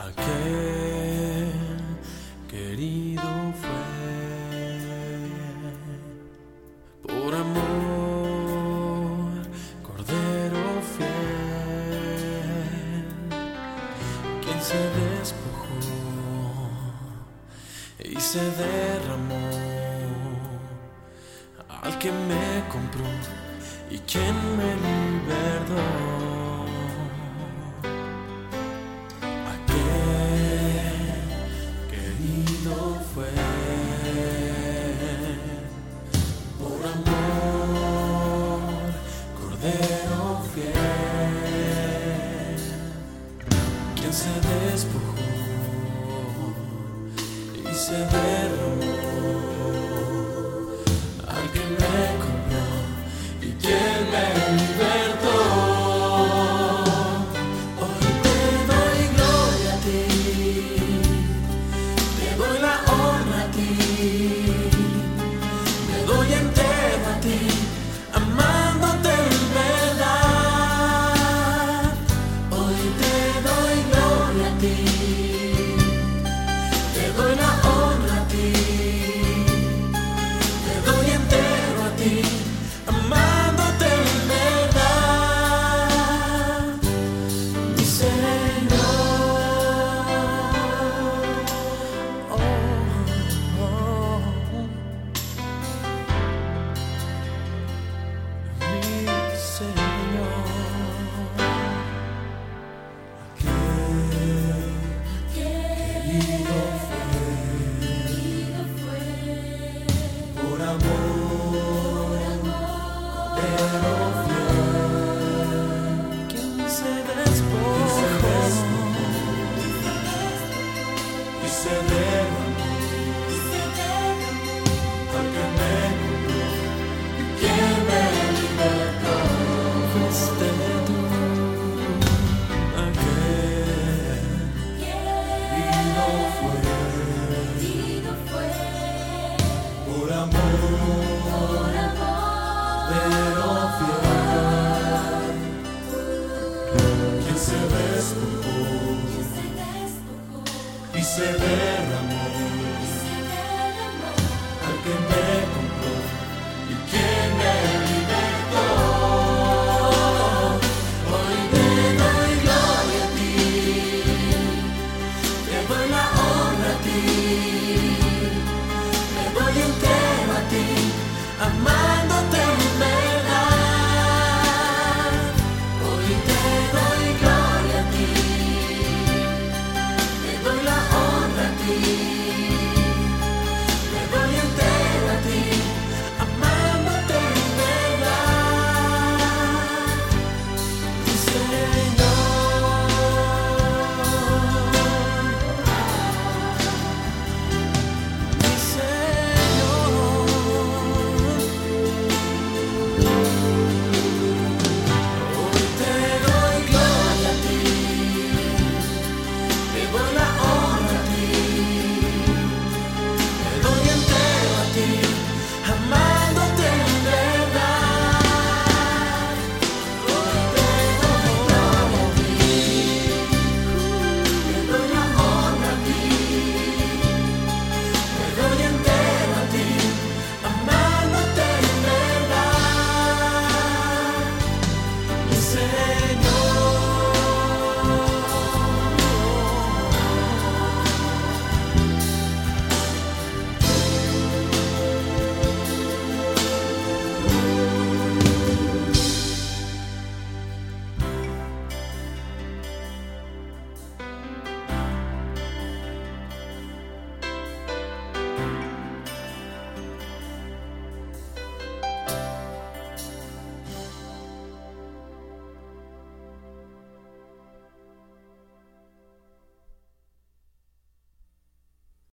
aquel querido fue por amor, cordero fiel, quien se despojó y se derramó al que me compró y quien me libertó. Despojó y se derramó wanna be. Se derramó al que me compró y quien me libertó. Fuiste tú aquel querido fue por amor, pero fiel, quien se despojó y se derramó. Al que me listen.